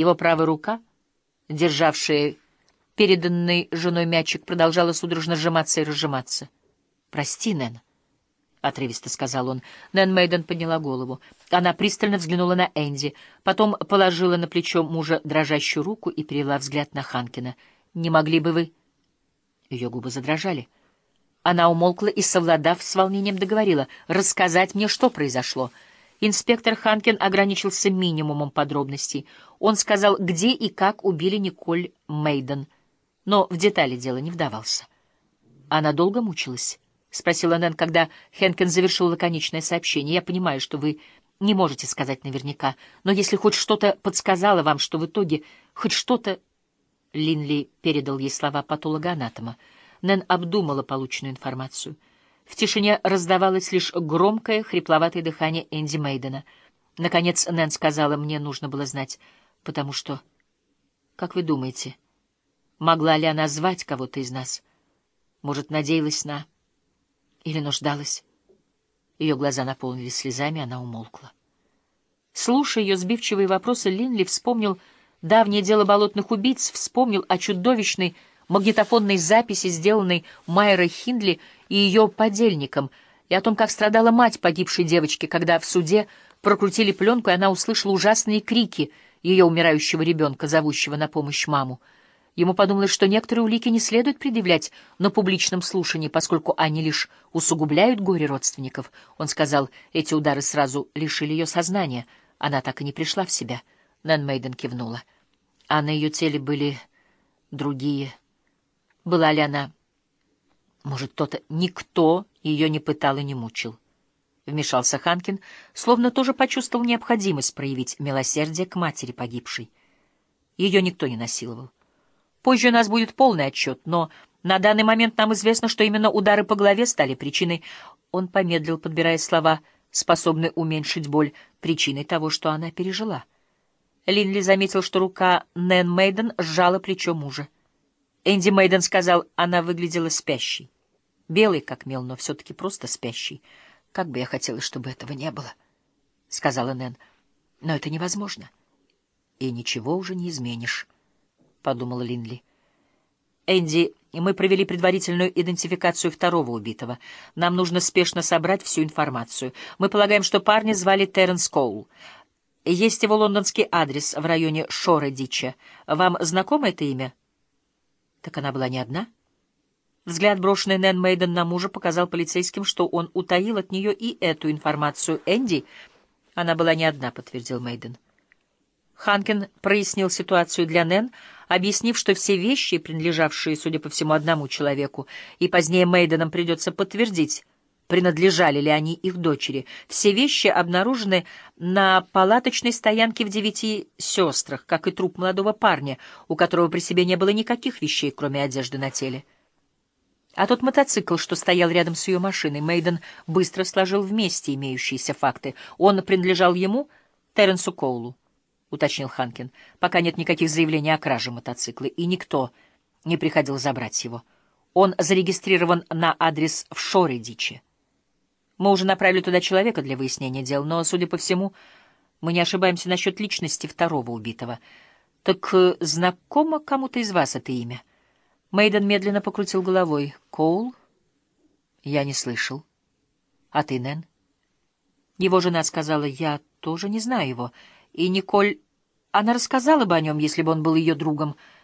Его правая рука, державшая переданный женой мячик, продолжала судорожно сжиматься и разжиматься. «Прости, Нэн», — отрывисто сказал он. Нэн Мейден подняла голову. Она пристально взглянула на Энди, потом положила на плечо мужа дрожащую руку и перевела взгляд на Ханкина. «Не могли бы вы...» Ее губы задрожали. Она умолкла и, совладав с волнением, договорила рассказать мне, что произошло. Инспектор Ханкин ограничился минимумом подробностей. Он сказал, где и как убили Николь Мейден, но в детали дела не вдавался. Она долго мучилась. — спросила Нэн, когда Хенкен завершил лаконичное сообщение. — Я понимаю, что вы не можете сказать наверняка, но если хоть что-то подсказало вам, что в итоге хоть что-то... Линли передал ей слова патологоанатома. Нэн обдумала полученную информацию. В тишине раздавалось лишь громкое, хрипловатое дыхание Энди Мейдена. Наконец Нэн сказала, мне нужно было знать, потому что... Как вы думаете, могла ли она звать кого-то из нас? Может, надеялась на... Или нуждалась? Ее глаза наполнились слезами, она умолкла. Слушая ее сбивчивые вопросы, Линли вспомнил давнее дело болотных убийц, вспомнил о чудовищной магнитофонной записи, сделанной Майерой Хиндли и ее подельником, и о том, как страдала мать погибшей девочки, когда в суде прокрутили пленку, и она услышала ужасные крики ее умирающего ребенка, зовущего на помощь маму. Ему подумалось, что некоторые улики не следует предъявлять на публичном слушании, поскольку они лишь усугубляют горе родственников. Он сказал, эти удары сразу лишили ее сознания. Она так и не пришла в себя. Нэн Мейден кивнула. А на ее теле были другие. Была ли она... Может, кто-то... Никто ее не пытал и не мучил. Вмешался Ханкин, словно тоже почувствовал необходимость проявить милосердие к матери погибшей. Ее никто не насиловал. Позже у нас будет полный отчет, но на данный момент нам известно, что именно удары по голове стали причиной. Он помедлил, подбирая слова, способные уменьшить боль, причиной того, что она пережила. Линли заметил, что рука Нэн Мейден сжала плечо мужа. Энди Мейден сказал, она выглядела спящей. Белый, как мел, но все-таки просто спящий. Как бы я хотела, чтобы этого не было, — сказала Нэн. Но это невозможно. И ничего уже не изменишь. — подумала Линли. «Энди, мы провели предварительную идентификацию второго убитого. Нам нужно спешно собрать всю информацию. Мы полагаем, что парня звали Терренс Коул. Есть его лондонский адрес в районе Шора-Дича. Вам знакомо это имя?» «Так она была не одна?» Взгляд, брошенный Нэн Мейден на мужа, показал полицейским, что он утаил от нее и эту информацию. «Энди?» «Она была не одна», — подтвердил Мейден. Ханкин прояснил ситуацию для Нэн, объяснив, что все вещи, принадлежавшие, судя по всему, одному человеку, и позднее Мейденам придется подтвердить, принадлежали ли они их дочери, все вещи обнаружены на палаточной стоянке в девяти сестрах, как и труп молодого парня, у которого при себе не было никаких вещей, кроме одежды на теле. А тот мотоцикл, что стоял рядом с ее машиной, Мейден быстро сложил вместе имеющиеся факты. Он принадлежал ему, Терренсу Коулу. — уточнил Ханкин, — пока нет никаких заявлений о краже мотоцикла, и никто не приходил забрать его. Он зарегистрирован на адрес в Шоредиче. Мы уже направили туда человека для выяснения дел, но, судя по всему, мы не ошибаемся насчет личности второго убитого. Так э, знакомо кому-то из вас это имя? Мейден медленно покрутил головой. Коул? Я не слышал. А ты, Нэн? Его жена сказала, я тоже не знаю его. И Николь... Она рассказала бы о нем, если бы он был ее другом.